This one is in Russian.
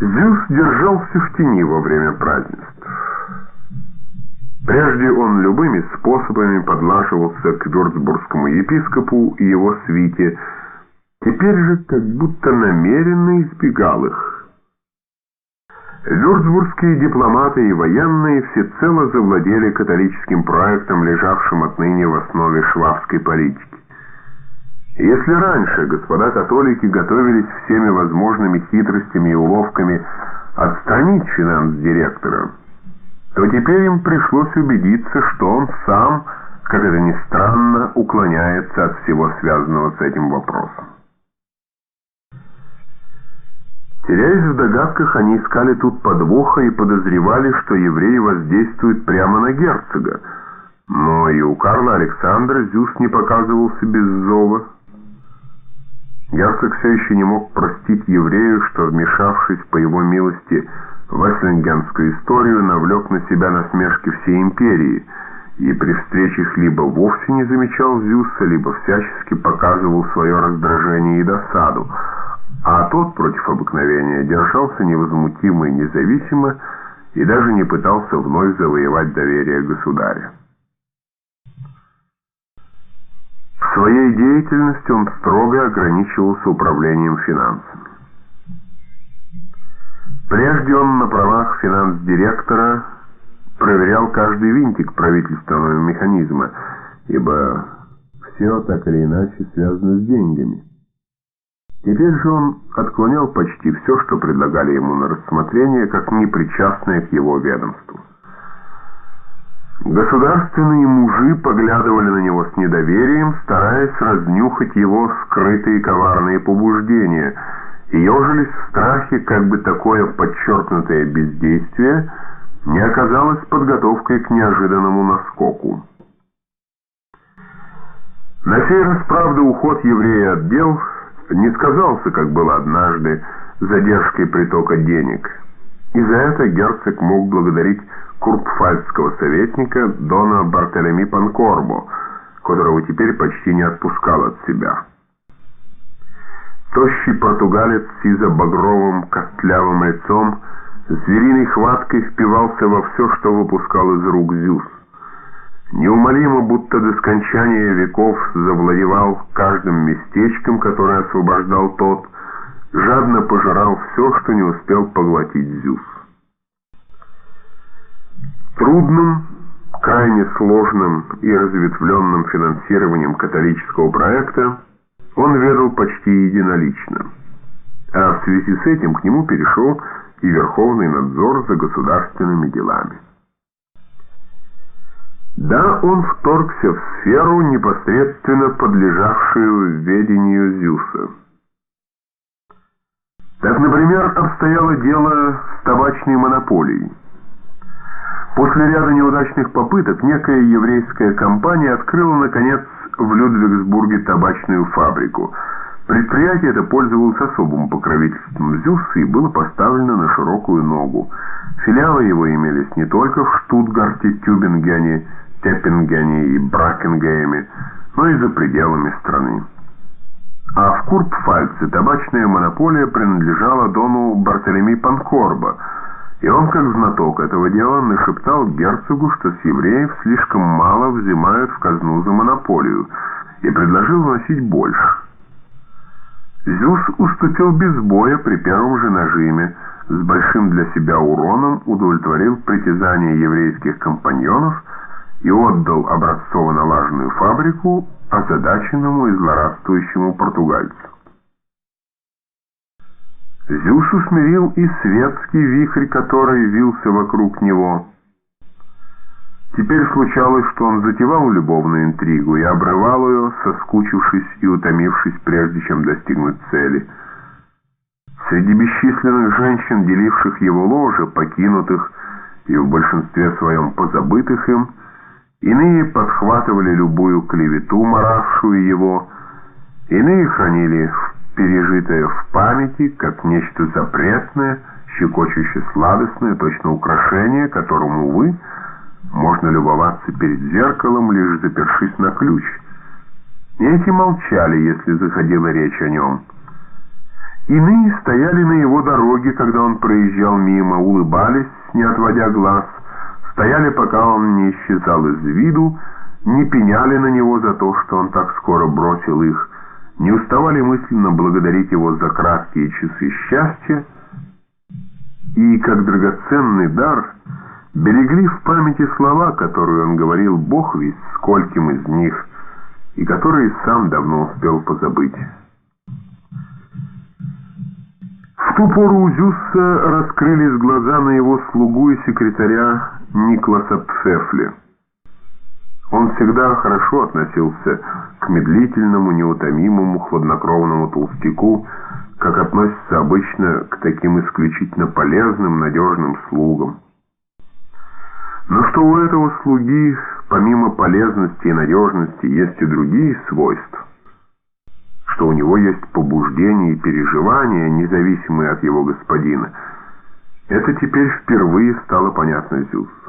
Зюс держался в тени во время празднеств. Прежде он любыми способами подлаживался к вюрцбургскому епископу и его свите, теперь же как будто намеренно избегал их. Вюрцбургские дипломаты и военные всецело завладели католическим проектом, лежавшим отныне в основе швабской политики. Если раньше господа католики готовились всеми возможными хитростями и уловками отстранить финанс-директора, то теперь им пришлось убедиться, что он сам, как это ни странно, уклоняется от всего связанного с этим вопросом. Теряясь в догадках, они искали тут подвоха и подозревали, что евреи воздействуют прямо на герцога. Но и у Карла Александра Зюс не показывался без зова. Герцог все еще не мог простить еврею, что, вмешавшись по его милости в эслингенскую историю, навлек на себя насмешки всей империи и при встречах либо вовсе не замечал Зюса, либо всячески показывал свое раздражение и досаду, а тот, против обыкновения, держался невозмутимо и независимо и даже не пытался вновь завоевать доверие государя. В своей деятельности он строго ограничивался управлением финансами. Прежде он на правах финанс-директора проверял каждый винтик правительственного механизма, ибо все так или иначе связано с деньгами. Теперь же он отклонял почти все, что предлагали ему на рассмотрение, как непричастное к его ведомству. Государственные мужи поглядывали на него с недоверием, стараясь разнюхать его скрытые коварные побуждения, и ежились в страхе, как бы такое подчеркнутое бездействие не оказалось подготовкой к неожиданному наскоку. На сей раз, правда, уход еврея от дел не сказался, как было однажды, задержкой притока денег. И за это герцог мог благодарить курпфальцского советника Дона Бартолеми Панкорбо, которого теперь почти не отпускал от себя. Тощий португалец с изо-багровым костлявым лицом звериной хваткой впивался во все, что выпускал из рук Зюс. Неумолимо, будто до скончания веков завладевал каждым местечком, которое освобождал тот, жадно пожирал все, что не успел поглотить Зюс. Трудным, крайне сложным и разветвленным финансированием католического проекта он ведал почти единолично, а в связи с этим к нему перешел и Верховный надзор за государственными делами. Да, он вторгся в сферу, непосредственно подлежавшую ведению Зюса. Так, например, обстояло дело с табачной монополией. После ряда неудачных попыток некая еврейская компания открыла, наконец, в Людвигсбурге табачную фабрику. Предприятие это пользовалось особым покровительством Зюсса и было поставлено на широкую ногу. Филиалы его имелись не только в Штутгарте, Тюбингене, Теппингене и Бракенгейме, но и за пределами страны. А в Курпфальце табачная монополия принадлежала дону Бартолеми Панкорба – и он, как знаток этого дела, нашептал герцогу, что с евреев слишком мало взимают в казну за монополию, и предложил вносить больше. Зюс уступил без боя при первом же нажиме, с большим для себя уроном удовлетворил притязания еврейских компаньонов и отдал образцово налаженную фабрику озадаченному и злорадствующему португальцу. Зюс усмирил и светский вихрь, который вился вокруг него. Теперь случалось, что он затевал любовную интригу и обрывал ее, соскучившись и утомившись, прежде чем достигнуть цели. Среди бесчисленных женщин, деливших его ложе, покинутых и в большинстве своем позабытых им, иные подхватывали любую клевету, моравшую его, иные хранили в пережитое в памяти, как нечто запретное, щекочуще сладостное, точно украшение, которому, увы, можно любоваться перед зеркалом, лишь запершись на ключ. И эти молчали, если заходила речь о нем. Иные стояли на его дороге, когда он проезжал мимо, улыбались, не отводя глаз, стояли, пока он не исчезал из виду, не пеняли на него за то, что он так скоро бросил их, не уставали мысленно благодарить его за краткие часы счастья, и, как драгоценный дар, берегли в памяти слова, которые он говорил Бог весь скольким из них, и которые сам давно успел позабыть. В ту пору у Зюсса раскрылись глаза на его слугу и секретаря Никласа Пфефли. Он всегда хорошо относился к медлительному, неутомимому, хладнокровному толстяку, как относится обычно к таким исключительно полезным, надежным слугам. Но что у этого слуги, помимо полезности и надежности, есть и другие свойства, что у него есть побуждения и переживания, независимые от его господина, это теперь впервые стало понятно Зюсу.